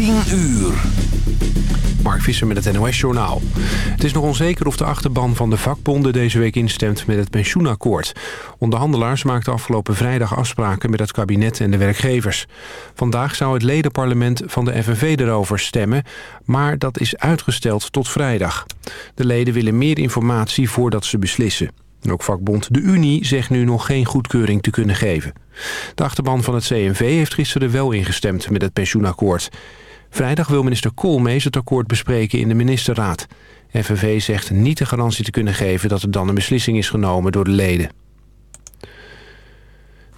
10 uur. Mark Visser met het NOS-journaal. Het is nog onzeker of de achterban van de vakbonden deze week instemt met het pensioenakkoord. Onderhandelaars maakten afgelopen vrijdag afspraken met het kabinet en de werkgevers. Vandaag zou het ledenparlement van de FNV erover stemmen, maar dat is uitgesteld tot vrijdag. De leden willen meer informatie voordat ze beslissen. En ook vakbond De Unie zegt nu nog geen goedkeuring te kunnen geven. De achterban van het CNV heeft gisteren wel ingestemd met het pensioenakkoord. Vrijdag wil minister Koolmees het akkoord bespreken in de ministerraad. FNV zegt niet de garantie te kunnen geven dat er dan een beslissing is genomen door de leden.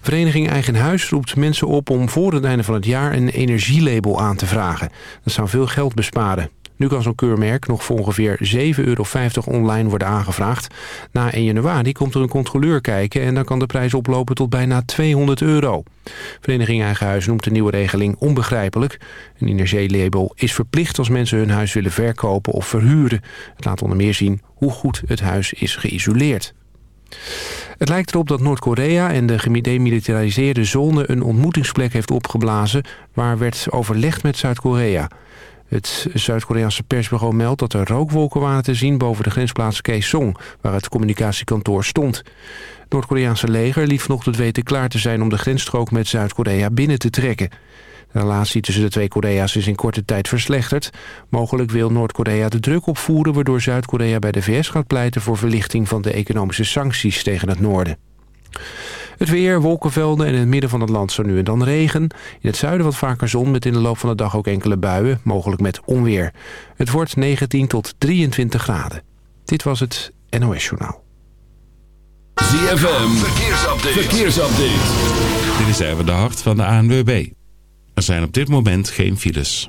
Vereniging Eigen Huis roept mensen op om voor het einde van het jaar een energielabel aan te vragen. Dat zou veel geld besparen. Nu kan zo'n keurmerk nog voor ongeveer 7,50 euro online worden aangevraagd. Na 1 januari komt er een controleur kijken en dan kan de prijs oplopen tot bijna 200 euro. Vereniging Eigen Huis noemt de nieuwe regeling onbegrijpelijk. Een energielabel is verplicht als mensen hun huis willen verkopen of verhuren. Het laat onder meer zien hoe goed het huis is geïsoleerd. Het lijkt erop dat Noord-Korea en de gedemilitariseerde zone een ontmoetingsplek heeft opgeblazen... waar werd overlegd met Zuid-Korea. Het Zuid-Koreaanse persbureau meldt dat er rookwolken waren te zien boven de grensplaats Kaesong, waar het communicatiekantoor stond. Het Noord-Koreaanse leger liet vanochtend weten klaar te zijn om de grensstrook met Zuid-Korea binnen te trekken. De relatie tussen de twee Korea's is in korte tijd verslechterd. Mogelijk wil Noord-Korea de druk opvoeren... waardoor Zuid-Korea bij de VS gaat pleiten voor verlichting van de economische sancties tegen het noorden. Het weer, wolkenvelden en in het midden van het land zo nu en dan regen. In het zuiden wat vaker zon met in de loop van de dag ook enkele buien, mogelijk met onweer. Het wordt 19 tot 23 graden. Dit was het NOS Journaal. ZFM, verkeersupdate. verkeersupdate. Dit is even de hart van de ANWB. Er zijn op dit moment geen files.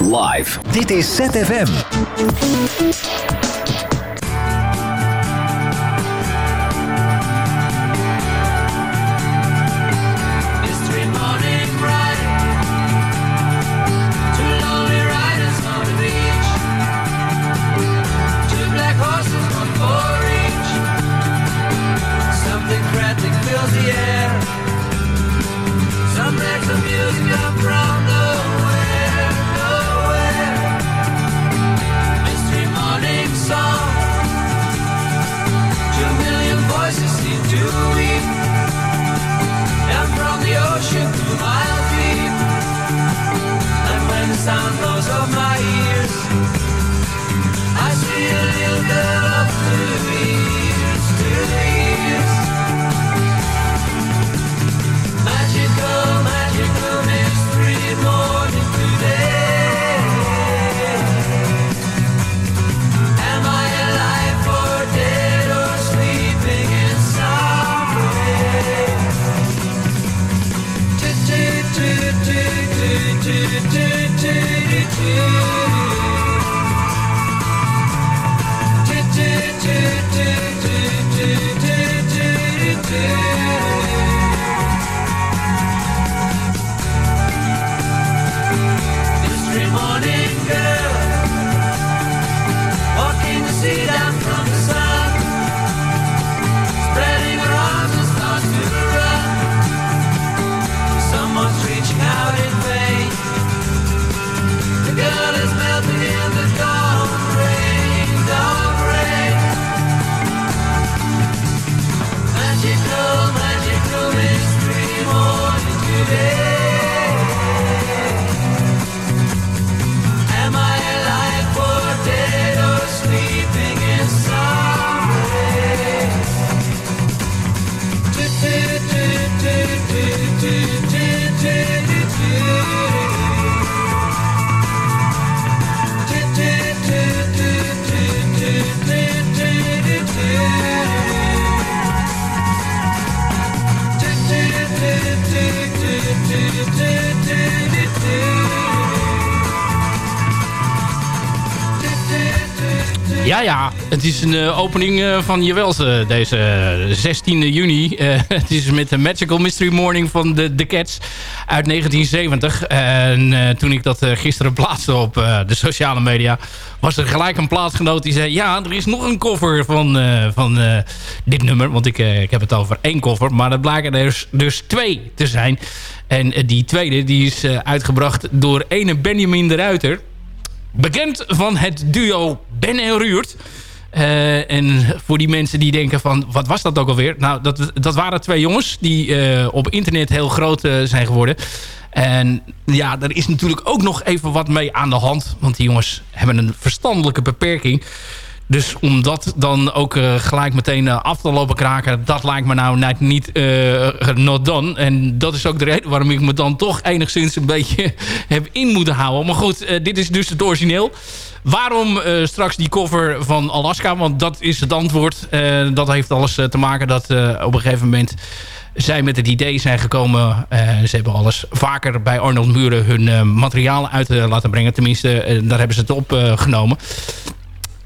Live. Dit is ZFM. Ja. Het is een uh, opening uh, van Jewelse deze 16 juni. het is met de Magical Mystery Morning van de, Cats uit 1970. En toen ik dat gisteren plaatste op de sociale media... was er gelijk een plaatsgenoot die zei... ja, er is nog een cover van, van dit nummer. Want ik, ik heb het over één cover. Maar er blijken er dus, dus twee te zijn. En die tweede die is uitgebracht door ene Benjamin de Ruiter... Bekend van het duo Ben en Ruurt. Uh, en voor die mensen die denken van, wat was dat ook alweer? Nou, dat, dat waren twee jongens die uh, op internet heel groot uh, zijn geworden. En ja, er is natuurlijk ook nog even wat mee aan de hand. Want die jongens hebben een verstandelijke beperking. Dus om dat dan ook uh, gelijk meteen uh, af te lopen kraken... dat lijkt me nou net niet uh, not done. En dat is ook de reden waarom ik me dan toch enigszins een beetje heb in moeten houden. Maar goed, dit is dus het origineel. Waarom straks die cover van Alaska? Want dat is het antwoord. dat heeft alles te maken dat op een gegeven moment zij met het idee zijn gekomen. ze hebben alles vaker bij Arnold Muren hun materiaal uit laten brengen. Tenminste, daar hebben ze het opgenomen.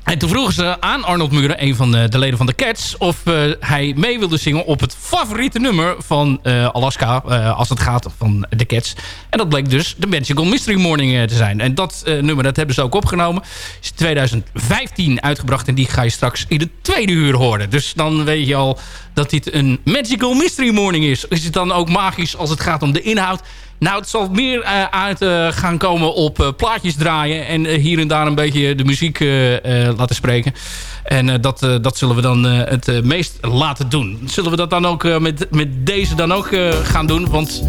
En toen vroegen ze aan Arnold Muren, een van de, de leden van de Cats... of uh, hij mee wilde zingen op het favoriete nummer van uh, Alaska... Uh, als het gaat van de Cats. En dat bleek dus de Magical Mystery Morning te zijn. En dat nummer dat hebben ze ook opgenomen. Is 2015 uitgebracht en die ga je straks in de tweede uur horen. Dus dan weet je al dat dit een Magical Mystery Morning is. Is het dan ook magisch als het gaat om de inhoud? Nou, het zal meer uh, uit uh, gaan komen op uh, plaatjes draaien... en hier en daar een beetje de muziek laten spreken. En dat, dat zullen we dan het meest laten doen. Zullen we dat dan ook met, met deze dan ook gaan doen? Want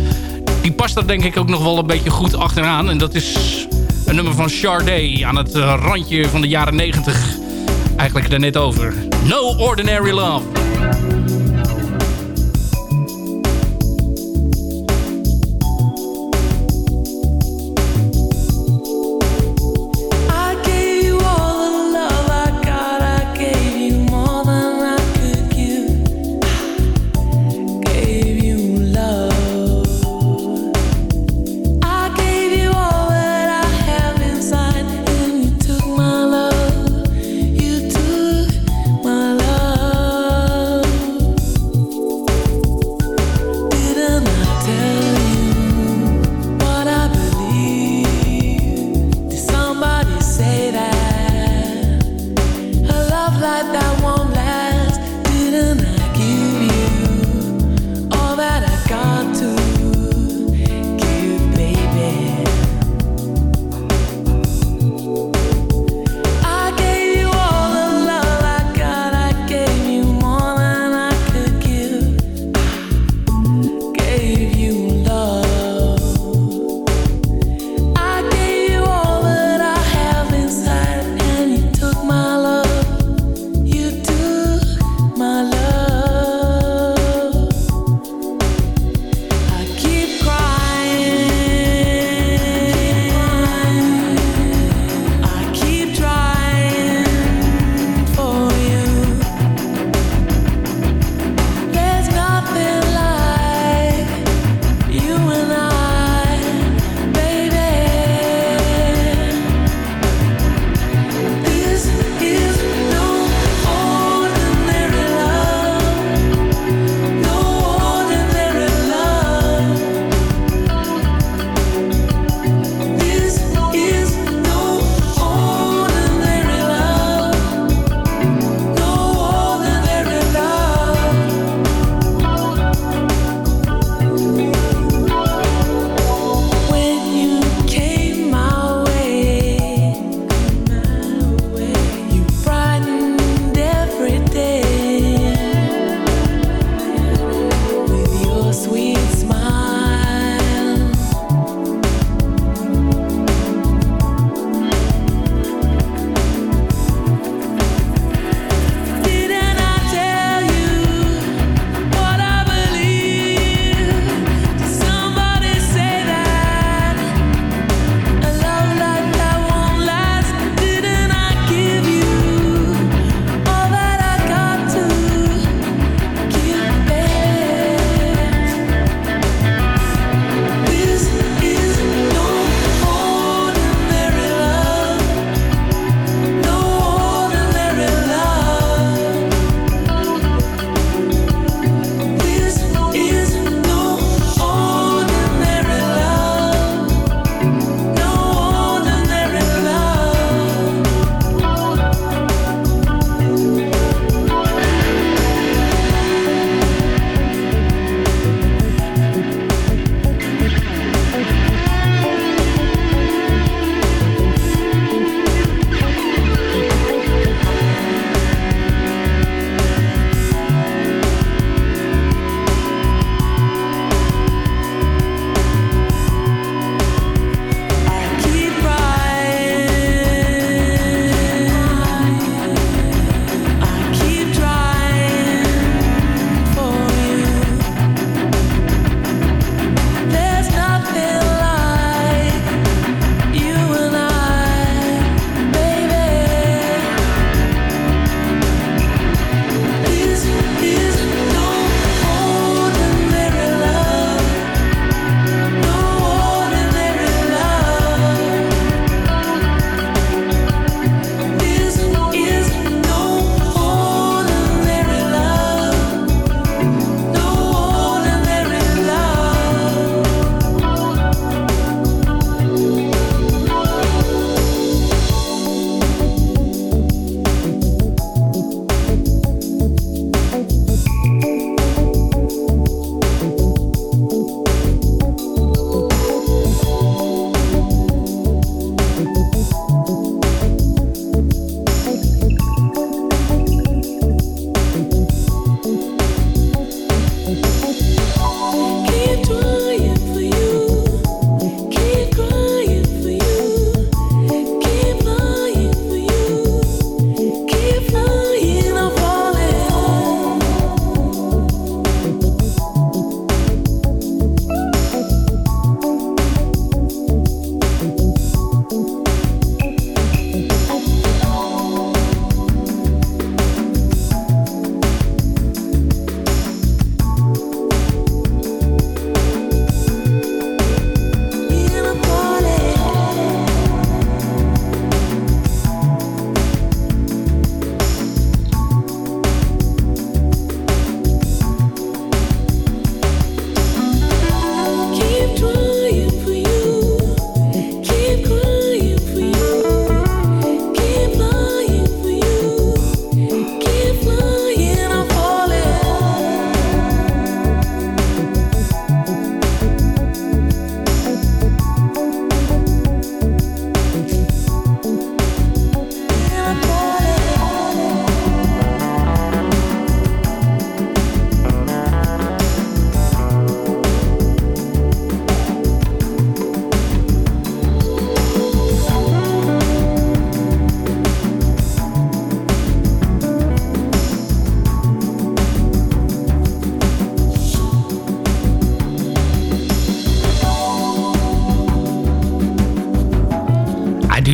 die past er denk ik ook nog wel een beetje goed achteraan. En dat is een nummer van Sade aan het randje van de jaren 90. Eigenlijk daar net over. No Ordinary love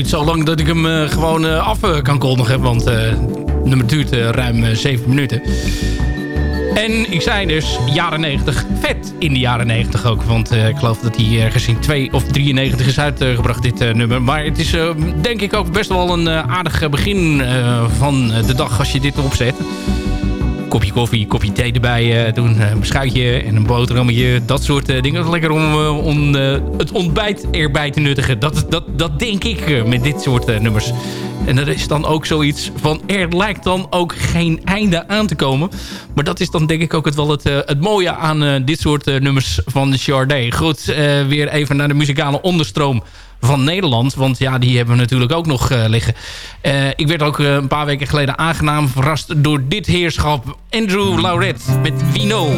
zo lang dat ik hem gewoon af kan kondigen. Want nummer duurt ruim 7 minuten. En ik zei dus jaren 90, vet in de jaren 90 ook. Want ik geloof dat hij ergens in 2 of 93 is uitgebracht, dit nummer. Maar het is denk ik ook best wel een aardig begin van de dag als je dit opzet kopje koffie, kopje thee erbij uh, doen. Een beschuitje en een boterhammetje. Dat soort uh, dingen. Lekker om, om het ontbijt erbij te nuttigen. Dat, dat, dat denk ik met dit soort nummers. En er is dan ook zoiets van... er lijkt dan ook geen einde aan te komen. Maar dat is dan denk ik ook het, wel het, het mooie aan dit soort nummers van Chardé. Goed, weer even naar de muzikale onderstroom van Nederland. Want ja, die hebben we natuurlijk ook nog liggen. Ik werd ook een paar weken geleden aangenaam verrast door dit heerschap. Andrew Lauret met Vino.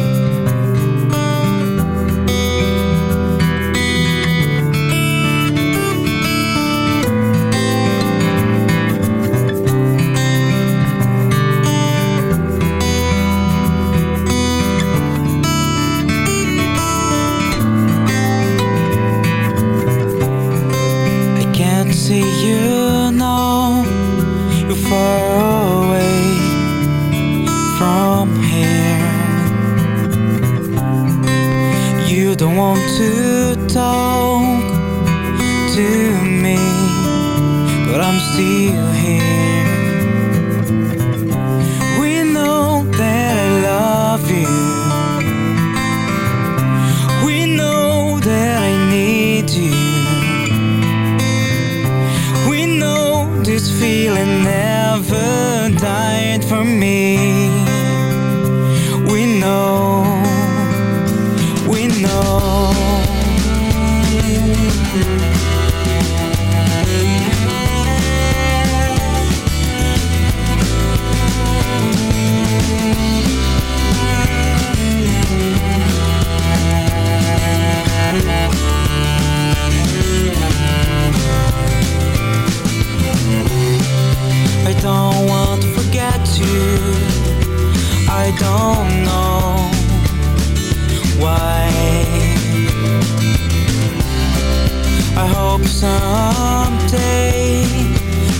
I hope someday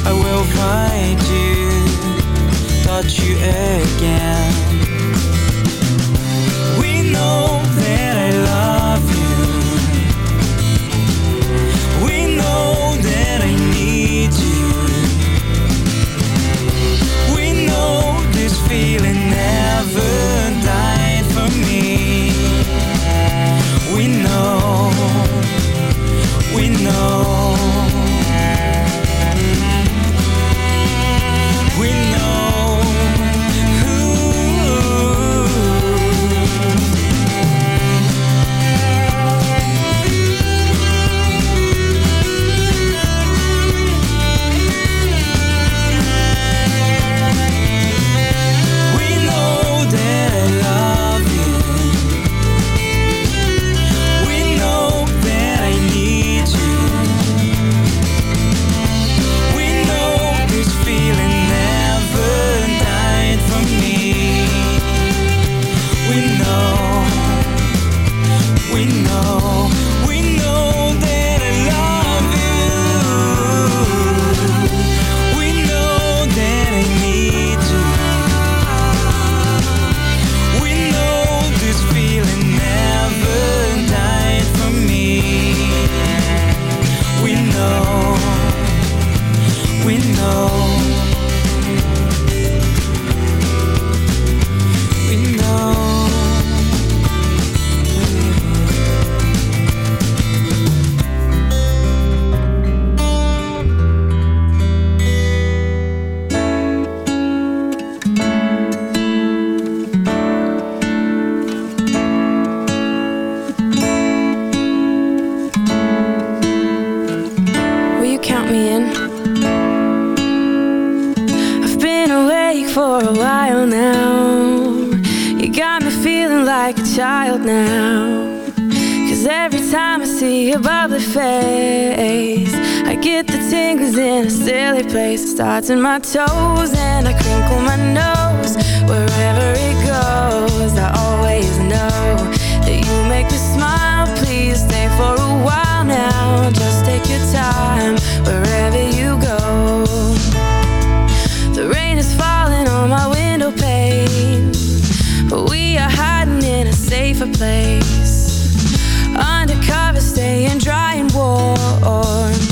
I will find you Touch you again. Starts in my toes and I crinkle my nose Wherever it goes I always know That you make me smile Please stay for a while now now. Just take your time wherever you go. The rain is falling on my window pane, but we are hiding in a safer place. Undercover, staying dry and warm.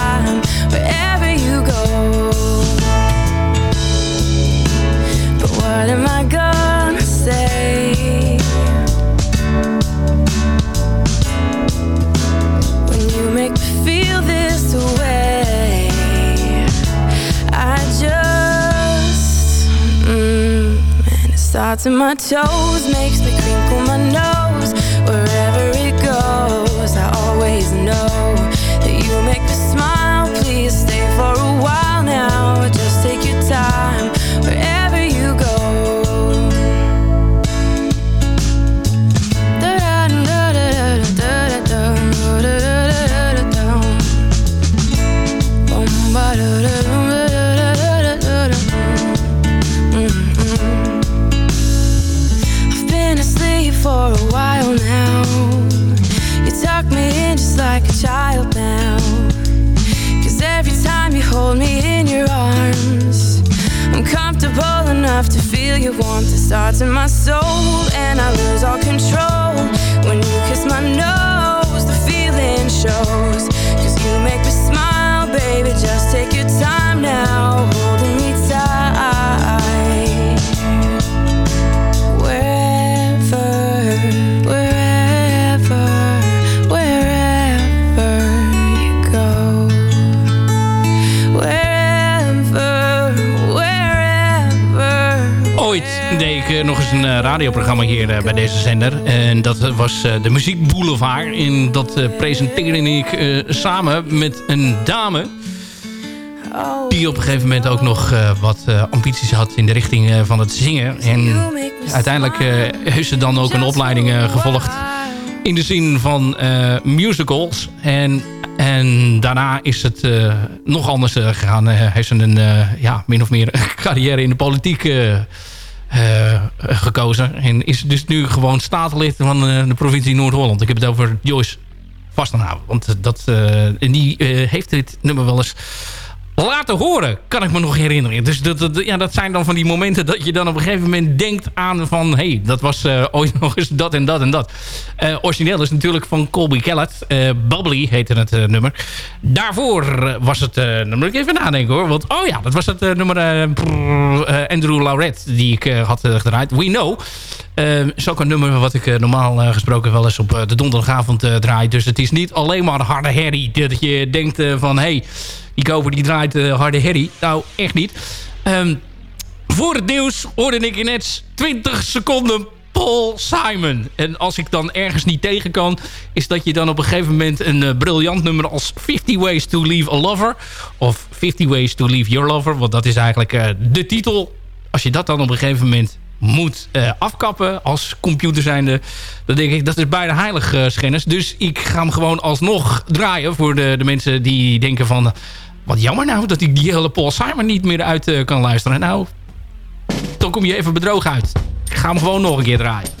side in my toes. Makes me creep radioprogramma hier eh, bij deze zender. En dat was eh, de Muziek Boulevard. En dat eh, presenteerde ik samen met een dame... Die op een gegeven moment ook nog wat ambities had in de richting van het zingen. En uiteindelijk heeft ze dan ook een opleiding gevolgd in de zin van musicals. En, en daarna is het nog anders gegaan. Heeft ze een ja, min of meer carrière in de politiek gekozen. En is dus nu gewoon statenlid van eh, de provincie Noord-Holland. Ik heb het over Joyce Vastenhouden. Want eh, dat, eh, en die eh, heeft dit nummer wel eens laten horen, kan ik me nog herinneren. Dus dat, ja, dat zijn dan van die momenten dat je dan op een gegeven moment denkt aan van... hé, hey, dat was eh, ooit nog eens dat en dat en dat. Eh, origineel is natuurlijk van Colby Kellett. Eh, Bubbly heette het nummer. Daarvoor was het... dan moet ik even nadenken hoor. Want oh ja, dat was het nummer Andrew Lauret die ik had gedraaid. We Know. Eh, is ook een nummer wat ik eh, normaal eh, gesproken wel eens op eh, de donderdagavond draai. Dus het is niet alleen maar harde herrie. Dat je denkt van... hé, hey, die koper die draait harde herrie. Nou, echt niet. Ehm, voor het nieuws hoorde ik net 20 seconden Paul Simon. En als ik dan ergens niet tegen kan... is dat je dan op een gegeven moment een briljant nummer als 50 Ways to Leave a Lover... of 50 Ways to Leave Your Lover... want dat is eigenlijk de titel. Als je dat dan op een gegeven moment moet eh, afkappen als computer zijnde... dan denk ik, dat is bijna heilig eh, schennis. Dus ik ga hem gewoon alsnog draaien... voor de, de mensen die denken van... wat jammer nou dat ik die hele Paul Simon niet meer uit eh, kan luisteren. Nou, dan kom je even bedrogen uit. Ik ga hem gewoon nog een keer draaien.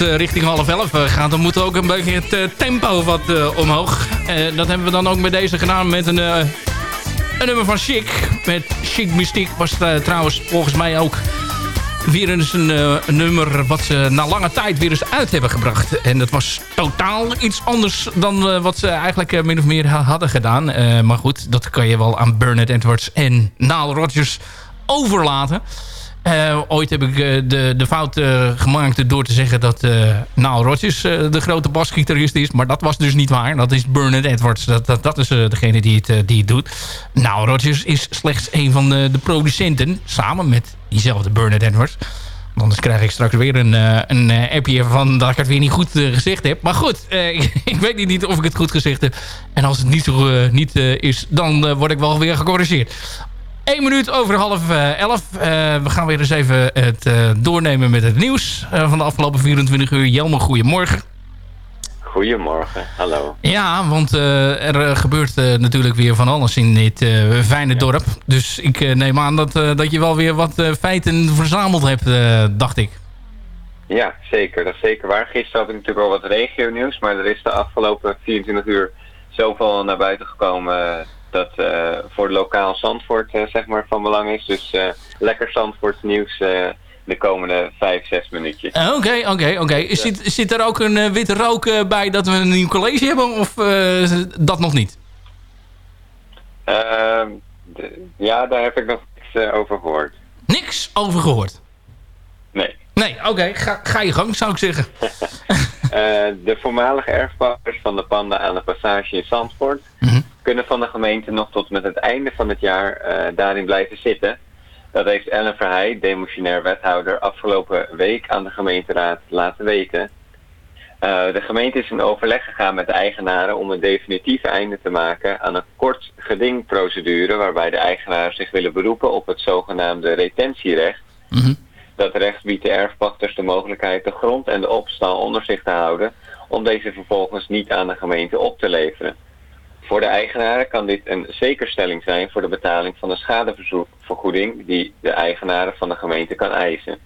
Het richting half elf gaat, dan moet ook een beetje het tempo wat omhoog. dat hebben we dan ook met deze gedaan met een, een nummer van Chic. Met Chic Mystiek was trouwens volgens mij ook weer eens een, nummer wat ze na lange tijd weer eens uit hebben gebracht. En dat was totaal iets anders dan wat ze eigenlijk min of meer hadden gedaan. maar goed, dat kan je wel aan Bernard Edwards en Nile Rodgers overlaten. Uh, ooit heb ik uh, de, de fout uh, gemaakt door te zeggen dat Nile Rodgers de grote basgitarist is. Maar dat was dus niet waar. Dat is Bernard Edwards. Dat, dat, dat is degene die het, die doet. Nile Rodgers is slechts een van de, de producenten. Samen met diezelfde Bernard Edwards. Anders krijg ik straks weer een, een appje van dat ik het weer niet goed gezegd heb. Maar goed, ik weet niet of ik het goed gezegd heb. En als het niet, zo, niet is, dan word ik wel weer gecorrigeerd. 1 minuut over half 11. Uh, we gaan weer eens even het uh, doornemen met het nieuws uh, van de afgelopen 24 uur. Jelme, goedemorgen. Goedemorgen, hallo. Ja, want er gebeurt natuurlijk weer van alles in dit fijne dorp. Dus ik neem aan dat, dat je wel weer wat feiten verzameld hebt, dacht ik. Ja, zeker. Dat is zeker waar. Gisteren had ik natuurlijk al wat regio-nieuws, maar er is de afgelopen 24 uur zoveel naar buiten gekomen dat uh, voor lokaal Zandvoort uh, zeg maar van belang is. Dus uh, lekker Zandvoorts nieuws de komende vijf, zes minuutjes. Oké, oké, oké. Zit, zit er ook een witte rook bij dat we een nieuw college hebben of dat nog niet? Ehm, ja, daar heb ik nog niks over gehoord. Niks over gehoord? Nee. Nee, oké. Ga, ga je gang, zou ik zeggen. de voormalige erfpachters van de panden aan de passage in Zandvoort... Mm kunnen van de gemeente nog tot met het einde van het jaar uh, daarin blijven zitten. Dat heeft Ellen Verheij, demotionair wethouder, afgelopen week aan de gemeenteraad laten weten. Uh, de gemeente is in overleg gegaan met de eigenaren om een definitief einde te maken aan een kort gedingprocedure waarbij de eigenaren zich willen beroepen op het zogenaamde retentierecht. Mm Dat recht biedt de erfpachters de mogelijkheid de grond en de opstal onder zich te houden om deze vervolgens niet aan de gemeente op te leveren. Voor de eigenaren kan dit een zekerstelling zijn voor de betaling van de schadevergoeding die de eigenaren van de gemeente kan eisen.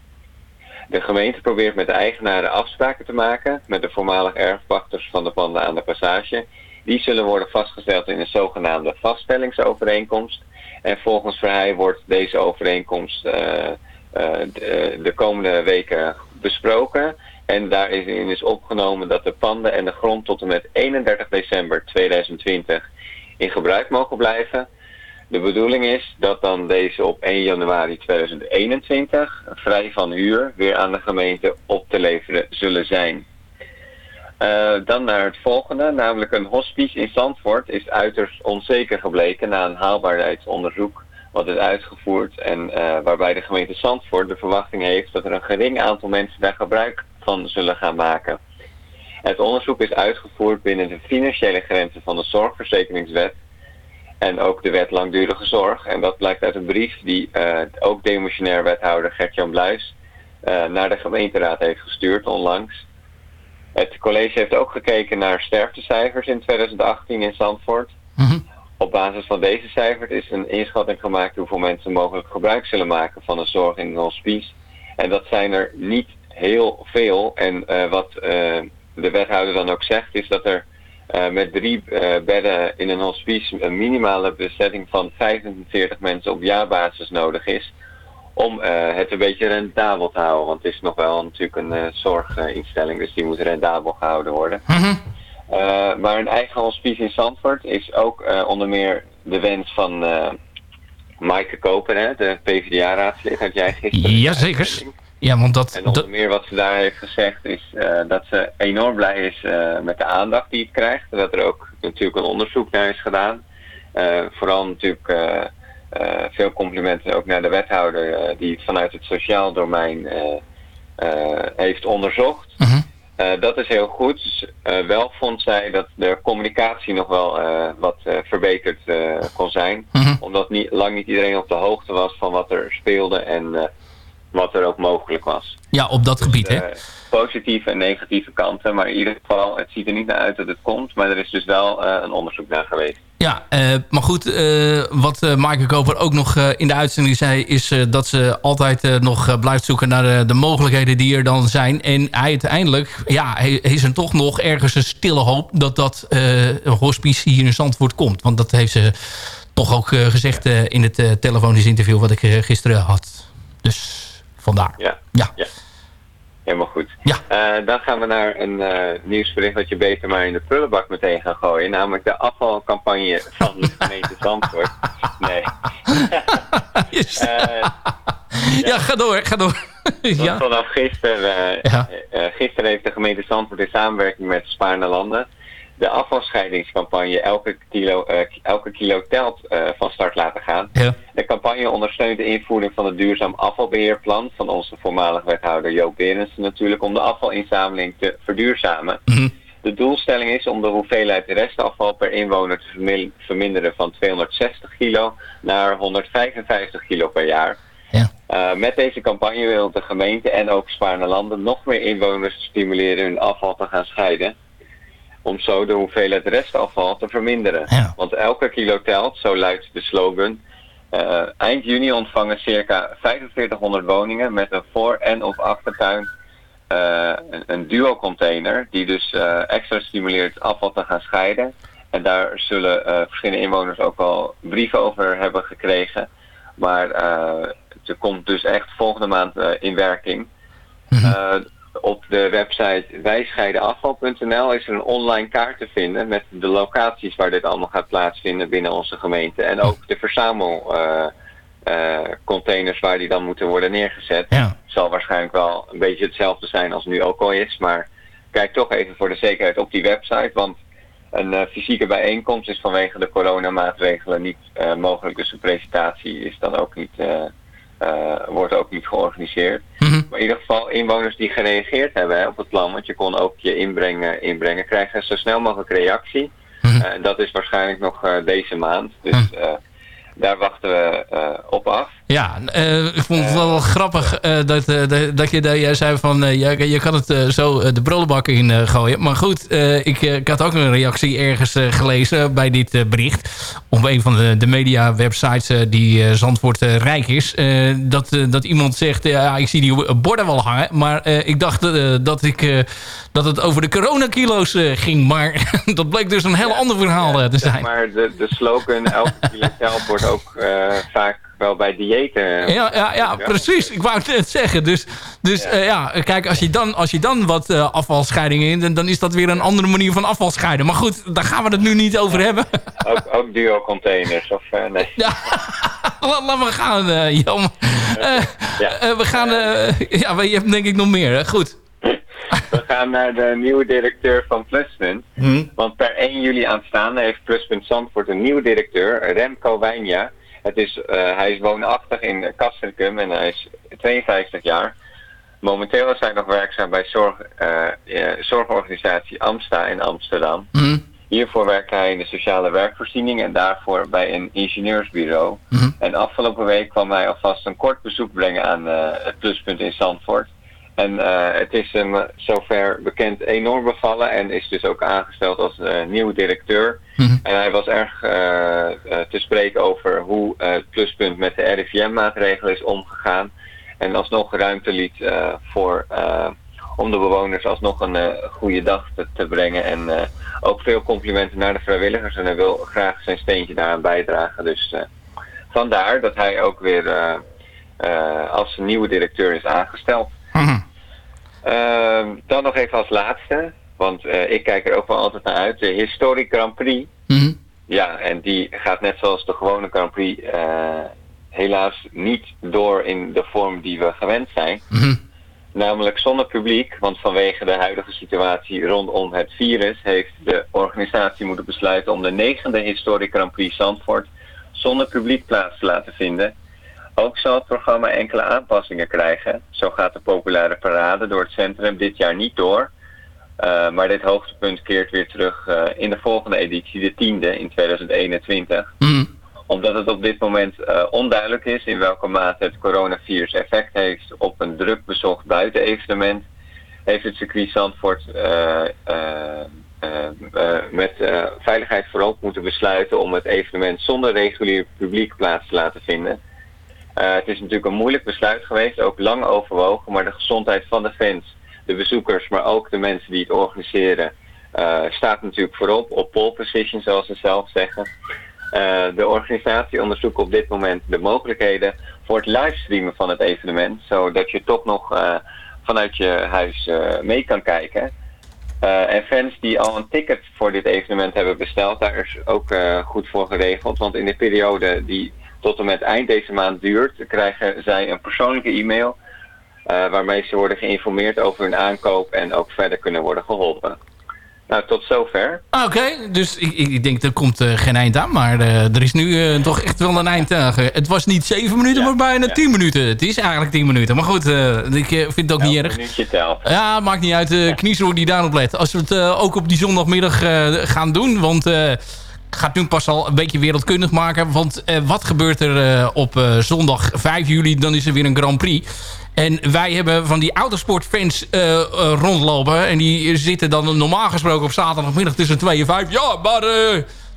De gemeente probeert met de eigenaren afspraken te maken met de voormalig erfpachters van de panden aan de passage. Die zullen worden vastgesteld in een zogenaamde vaststellingsovereenkomst. En volgens Verheij wordt deze overeenkomst uh, uh, de, de komende weken besproken. En daarin is opgenomen dat de panden en de grond tot en met 31 december 2020 in gebruik mogen blijven. De bedoeling is dat dan deze op 1 januari 2021 vrij van huur weer aan de gemeente op te leveren zullen zijn. Uh, dan naar het volgende, namelijk een hospice in Zandvoort is uiterst onzeker gebleken na een haalbaarheidsonderzoek wat is uitgevoerd en uh, waarbij de gemeente Zandvoort de verwachting heeft dat er een gering aantal mensen daar gebruik van zullen gaan maken. Het onderzoek is uitgevoerd binnen de financiële grenzen van de zorgverzekeringswet en ook de wet langdurige zorg. En dat blijkt uit een brief die uh, ook demotionair wethouder Gert-Jan Bluis uh, naar de gemeenteraad heeft gestuurd onlangs. Het college heeft ook gekeken naar sterftecijfers in 2018 in Zandvoort. Mm -hmm. Op basis van deze cijfers is een inschatting gemaakt hoeveel mensen mogelijk gebruik zullen maken van een zorg in een hospice. En dat zijn er niet heel veel. En uh, wat uh, de wethouder dan ook zegt is dat er uh, met drie bedden in een hospice een minimale bezetting van 45 mensen op jaarbasis nodig is. Om het een beetje rendabel te houden. Want het is nog wel natuurlijk een zorginstelling, dus die moet rendabel gehouden worden. Mm -hmm. maar een eigen hospice in Zandvoort is ook onder meer de wens van Maaike Koper, hè, de PvdA-raadslid, had jij gisteren. Jazeker. Ja, want dat, en onder meer wat ze daar heeft gezegd is uh, dat ze enorm blij is uh, met de aandacht die het krijgt. Dat er ook natuurlijk een onderzoek naar is gedaan. Uh, vooral natuurlijk veel complimenten ook naar de wethouder die het vanuit het sociaal domein heeft onderzocht. -huh. dat is heel goed. wel vond zij dat de communicatie nog wel wat verbeterd kon zijn. -huh. Omdat niet, lang niet iedereen op de hoogte was van wat er speelde en wat er ook mogelijk was. Ja, op dat gebied, hè? Eh, positieve en negatieve kanten, maar in ieder geval, het ziet er niet naar uit dat het komt, maar er is dus wel eh, een onderzoek naar geweest. Ja, eh, maar goed, wat uh, Maaike Koper ook nog in de uitzending zei... is dat ze altijd nog blijft zoeken naar de, de, mogelijkheden die er dan zijn. En hij uiteindelijk, ja, is er toch nog ergens een stille hoop... dat dat hospice hier in Zandvoort komt. Want dat heeft ze toch ook gezegd in het telefonisch interview... wat ik gisteren had. Dus vandaar. Ja. ja. ja. Helemaal goed. Ja. Uh, dan gaan we naar een uh, nieuwsbericht dat je beter maar in de prullenbak meteen gaat gooien. Namelijk de afvalcampagne van de gemeente Zandvoort. Nee. uh, ja, ga door, ga door. ja. Vanaf gisteren, ja. gisteren heeft de gemeente Zandvoort in samenwerking met Spaarne Landen de afvalscheidingscampagne Elke Kilo, uh, elke kilo Telt uh, van start laten gaan. Ja. De campagne ondersteunt de invoering van het duurzaam afvalbeheerplan van onze voormalige wethouder Joop Berensen natuurlijk om de afvalinzameling te verduurzamen. Mm -hmm. De doelstelling is om de hoeveelheid restafval per inwoner te verminderen van 260 kilo naar 155 kilo per jaar. Ja. Uh, met deze campagne wil de gemeente en ook Spaarne Landen nog meer inwoners stimuleren hun afval te gaan scheiden om zo de hoeveelheid restafval te verminderen. Ja. Want elke kilo telt, zo luidt de slogan. Uh, eind juni ontvangen circa 4500 woningen met een voor- en of achtertuin uh, een, een duo-container die dus uh, extra stimuleert afval te gaan scheiden. En daar zullen verschillende inwoners ook al brieven over hebben gekregen. Maar het komt dus echt volgende maand in werking. Mm -hmm op de website wijscheidenafval.nl is er een online kaart te vinden met de locaties waar dit allemaal gaat plaatsvinden binnen onze gemeente. En ook de verzamelcontainers uh, uh, waar die dan moeten worden neergezet. Ja. Zal waarschijnlijk wel een beetje hetzelfde zijn als nu ook al is. Maar kijk toch even voor de zekerheid op die website. Want een uh, fysieke bijeenkomst is vanwege de coronamaatregelen niet mogelijk. Dus een presentatie is dan ook niet... Uh, wordt ook niet georganiseerd. Mm -hmm. Maar in ieder geval inwoners die gereageerd hebben hè, op het plan, want je kon ook je inbrengen, inbrengen krijgen zo snel mogelijk reactie. Mm -hmm. dat is waarschijnlijk nog uh, deze maand. Dus daar wachten we op af. Ja, ik vond het wel grappig dat, dat je dat jij zei van je, je kan het zo de brullenbak in gooien. Maar goed, ik, ik had ook een reactie ergens gelezen bij dit bericht. Op een van de, de media websites die Zandvoort rijk is. dat, dat iemand zegt, ja ik zie die borden wel hangen. Maar ik dacht dat, ik, dat het over de coronakilo's ging. Maar dat bleek dus een heel ja, ander verhaal ja, te zijn. Maar de, de slogan elke kilo wordt ook vaak wel bij diëten. Ja, ja, ja, precies. Ik wou het net zeggen. Dus, dus ja. Uh, ja, kijk, als je dan, als je dan wat uh, afvalscheiding in... Dan, dan is dat weer een andere manier van afvalscheiden. Maar goed, daar gaan we het nu niet over ja. hebben. Ook, ook duo-containers, of uh, nee? Ja, laten we gaan, Jan. ja. we gaan... ja, je hebt denk ik nog meer, hè? Goed. We gaan naar de nieuwe directeur van Pluspunt. Hmm. Want per 1 juli aanstaande heeft Pluspunt Zandvoort een nieuwe directeur, Remco Wijnja... Het is, uh, hij is woonachtig in Castricum en hij is 52 jaar. Momenteel is hij nog werkzaam bij zorg, uh, uh, zorgorganisatie Amsta in Amsterdam. Mm. Hiervoor werkte hij in de sociale werkvoorziening en daarvoor bij een ingenieursbureau. Mm. En afgelopen week kwam hij alvast een kort bezoek brengen aan het pluspunt in Zandvoort. En het is hem zover bekend enorm bevallen en is dus ook aangesteld als nieuwe directeur. Mm. En hij was erg uh, uh, te spreken over hoe het pluspunt met de RIVM-maatregelen is omgegaan. En alsnog ruimte liet voor, om de bewoners alsnog een goede dag te, te brengen. En ook veel complimenten naar de vrijwilligers. En hij wil graag zijn steentje daaraan bijdragen. Dus vandaar dat hij ook weer als nieuwe directeur is aangesteld. Mm. dan nog even als laatste. Want uh, ik kijk er ook wel altijd naar uit. De Historic Grand Prix. Mm -hmm. Ja, en die gaat net zoals de gewone Grand Prix uh, helaas niet door in de vorm die we gewend zijn. Mm -hmm. Namelijk zonder publiek, want vanwege de huidige situatie rondom het virus heeft de organisatie moeten besluiten om de negende Historic Grand Prix Zandvoort zonder publiek plaats te laten vinden. Ook zal het programma enkele aanpassingen krijgen. Zo gaat de populaire parade door het centrum dit jaar niet door. Uh, maar dit hoogtepunt keert weer terug uh, in de volgende editie, de tiende in 2021. Mm. Omdat het op dit moment uh, onduidelijk is in welke mate het coronavirus effect heeft op een druk bezocht buitenevenement, heeft het circuit Zandvoort met veiligheid voorop moeten besluiten om het evenement zonder regulier publiek plaats te laten vinden. Het is natuurlijk een moeilijk besluit geweest, ook lang overwogen, maar de gezondheid van de fans, de bezoekers, maar ook de mensen die het organiseren, staat natuurlijk voorop op pole position zoals ze zelf zeggen. Uh, de organisatie onderzoekt op dit moment de mogelijkheden voor het livestreamen van het evenement. Zodat je toch nog vanuit je huis mee kan kijken. en fans die al een ticket voor dit evenement hebben besteld, daar is ook goed voor geregeld. Want in de periode die tot en met eind deze maand duurt, krijgen zij een persoonlijke e-mail. waarmee ze worden geïnformeerd over hun aankoop en ook verder kunnen worden geholpen. Nou, tot zover. Ah, oké, dus ik, ik denk er komt uh, geen eind aan. Maar uh, er is nu toch echt wel een eind aan. Het was niet zeven minuten, ja, maar bijna ja. tien minuten. Het is eigenlijk tien minuten. Maar goed, ik vind het ook niet erg. minuutje telt. Ja, maakt niet uit. Uh, Kniesroer die daarop let. Als we het ook op die zondagmiddag gaan doen. Want gaat nu pas al een beetje wereldkundig maken. Want wat gebeurt er op zondag 5 juli? Dan is er weer een Grand Prix. En wij hebben van die autosportfans rondlopen. En die zitten dan normaal gesproken op zaterdagmiddag tussen 2 en 5. Ja, maar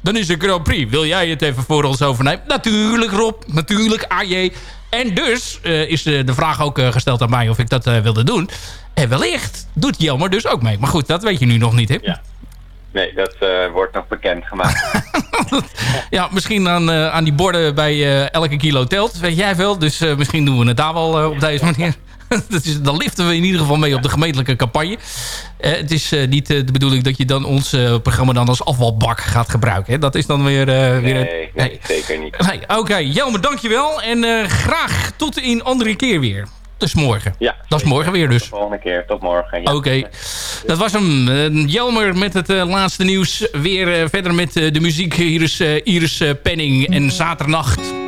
dan is de Grand Prix. Wil jij het even voor ons overnemen? Natuurlijk Rob, natuurlijk AJ. En dus is de vraag ook gesteld aan mij of ik dat wilde doen. En wellicht doet Jelmer dus ook mee. Maar goed, dat weet je nu nog niet, hè? Ja. Nee, dat uh, wordt nog bekendgemaakt. ja, misschien aan, uh, aan die borden bij uh, elke kilo telt, weet jij veel. Dus misschien doen we het daar wel op deze manier. dat is, dan liften we in ieder geval mee op de gemeentelijke campagne. het is niet de bedoeling dat je dan ons programma dan als afvalbak gaat gebruiken. Hè? Dat is dan weer... nee, weer nee, nee, zeker niet. Nee, Oké, okay. Jelmer, dankjewel. En graag tot een andere keer weer. Dus morgen. Ja, dat is morgen weer dus. Tot de volgende keer. Tot morgen. Ja. Oké. Okay. Dat was hem. Uh, Jelmer met het uh, laatste nieuws. Weer uh, verder met de muziek. Hier is Iris Penning en Zaternacht.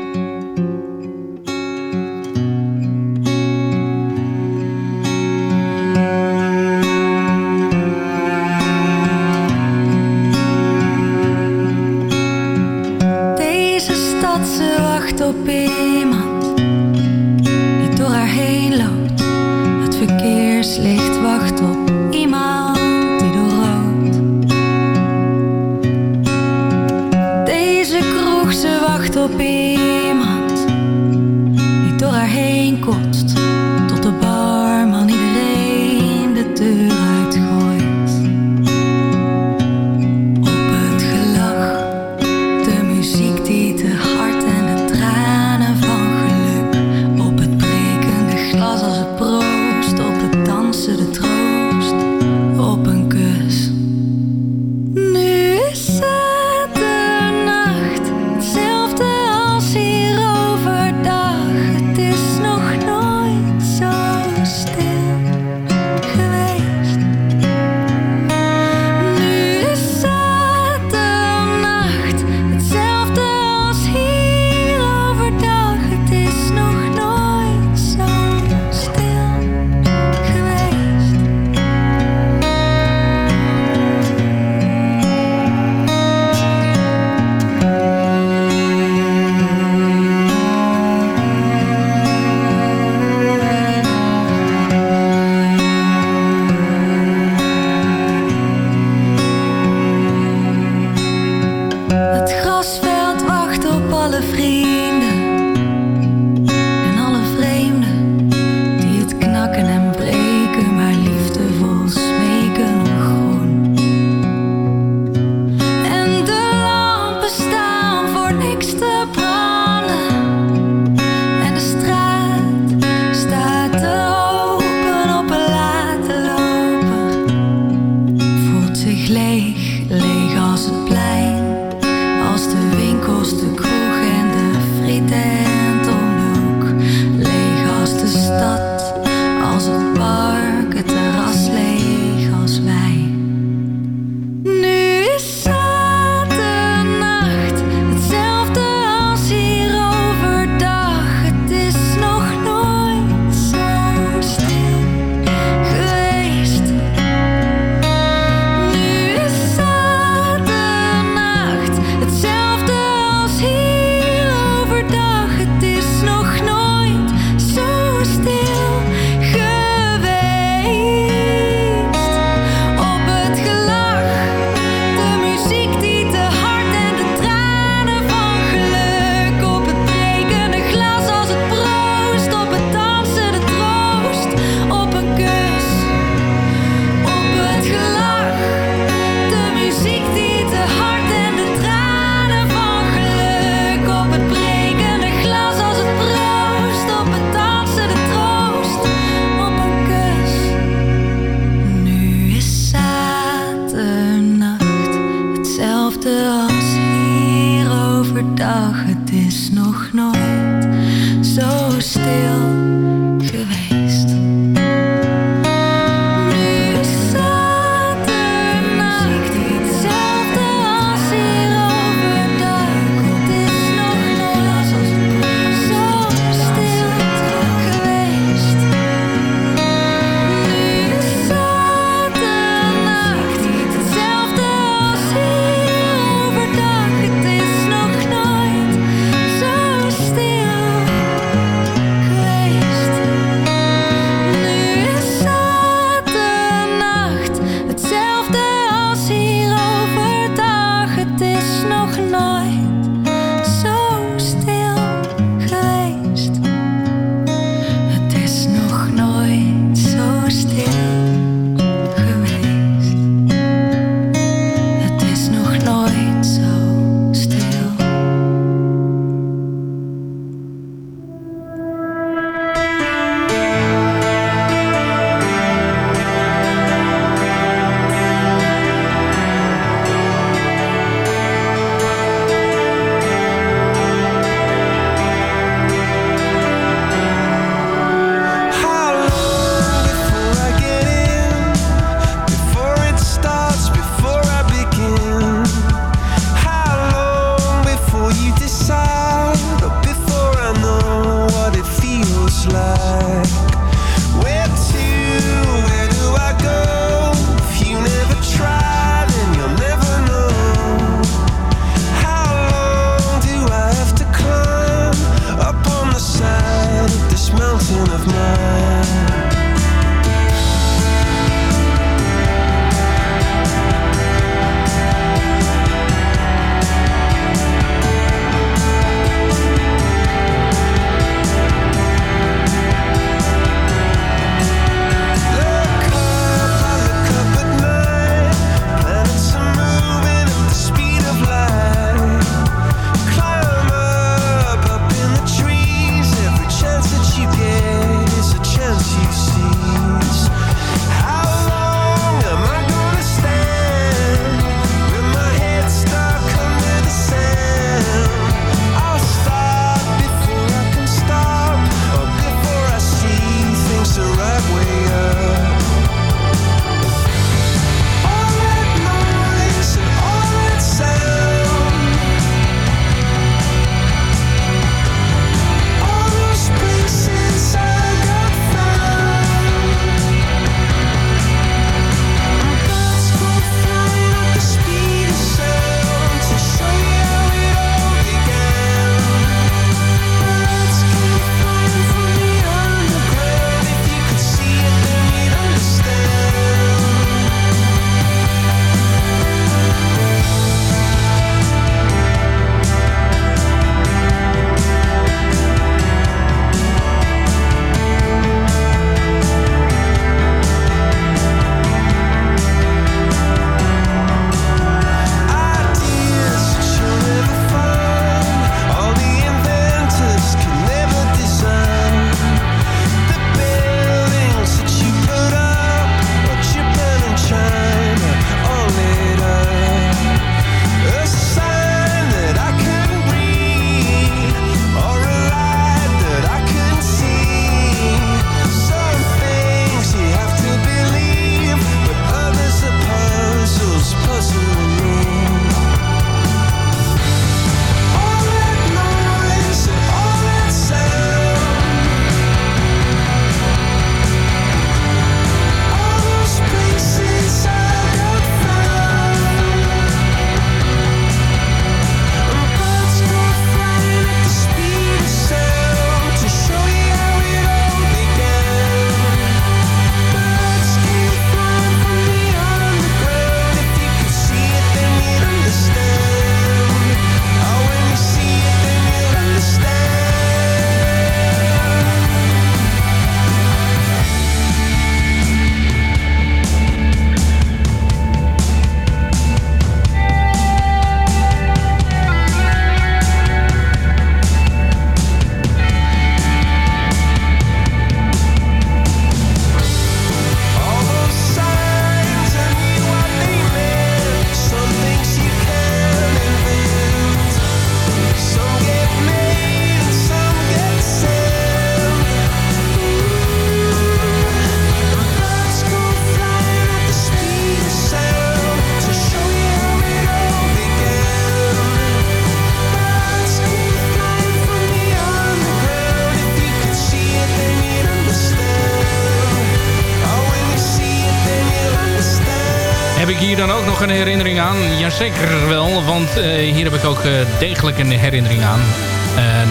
Een herinnering aan? Jazeker wel, want hier heb ik ook degelijk een herinnering aan.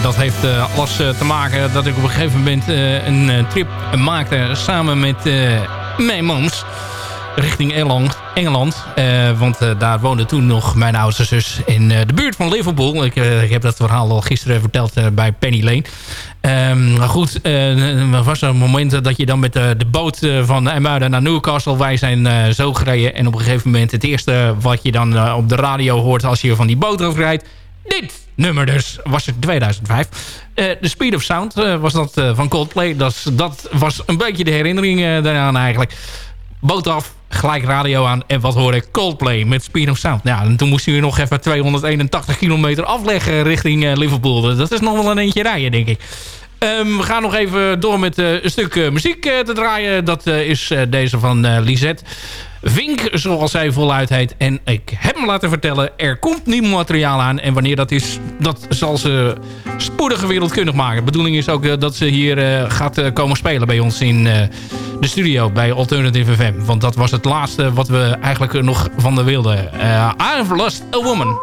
dat heeft alles te maken dat ik op een gegeven moment een trip maakte samen met mijn mams richting Engeland. Engeland want daar woonde toen nog mijn oudste zus in de buurt van Liverpool. Ik, ik, heb dat verhaal al gisteren verteld bij Penny Lane. Um, maar goed, uh, er was een moment dat je dan met de, de boot van IJmuiden naar Newcastle... wij zijn uh, zo gereden en op een gegeven moment... het eerste wat je dan op de radio hoort als je van die boot afrijdt... dit nummer dus, was het 2005. De Speed of Sound was dat van Coldplay. Dat, dat was een beetje de herinnering daaraan eigenlijk. Boot af, gelijk radio aan. En wat hoor ik? Coldplay met Speed of Sound. Nou, en toen moest hij nog even 281 kilometer afleggen richting Liverpool. Dat is nog wel een eentje rijden, denk ik. Um, we gaan nog even door met uh, een stuk uh, muziek uh, te draaien. Dat is deze van Lisette. Vink, zoals zij voluit heet. En ik heb me laten vertellen, er komt nieuw materiaal aan. En wanneer dat is, dat zal ze spoedig wereldkundig maken. De bedoeling is ook dat ze hier gaat komen spelen bij ons in de studio bij Alternative FM. Want dat was het laatste wat we eigenlijk nog van de wilden. I've lost a woman.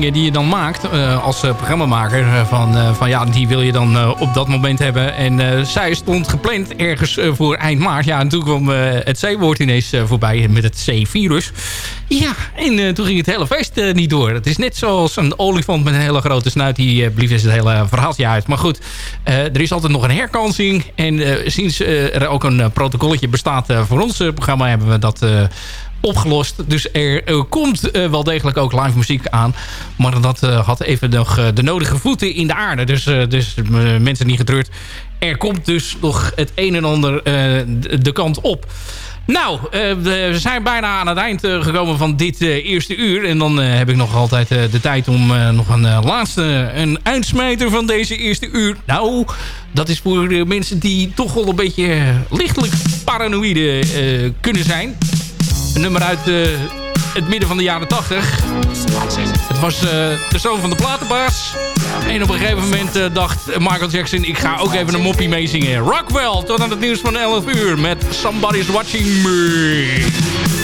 Die je dan maakt uh, als uh, programmamaker. Uh, van, van ja, die wil je dan op dat moment hebben. En zij stond gepland ergens voor eind maart. Ja, en toen kwam het C-woord ineens voorbij met het C-virus. Ja, en toen ging het hele feest niet door. Het is net zoals een olifant met een hele grote snuit. Die blief is het hele verhaaltje uit. Maar goed, er is altijd nog een herkansing. En sinds er ook een protocolletje bestaat voor ons programma... hebben we dat opgelost. Dus er, komt uh, wel degelijk ook live muziek aan. Maar dat uh, had even nog uh, de nodige voeten in de aarde. Dus, dus mensen niet getreurd. Er komt dus nog het een en ander de, kant op. Nou, we zijn bijna aan het eind gekomen van dit eerste uur. En dan heb ik nog altijd de tijd om nog een laatste een eindsmijter van deze eerste uur. Nou, dat is voor mensen die toch wel een beetje lichtelijk paranoïde kunnen zijn. Een nummer uit eh, het midden van de jaren 80. Het was eh, de zoon van de platenbaas. En op een gegeven moment eh, dacht Michael Jackson... ik ga ook even een moppie meezingen. Rockwell, tot aan het nieuws van 11 uur... met Somebody's Watching Me.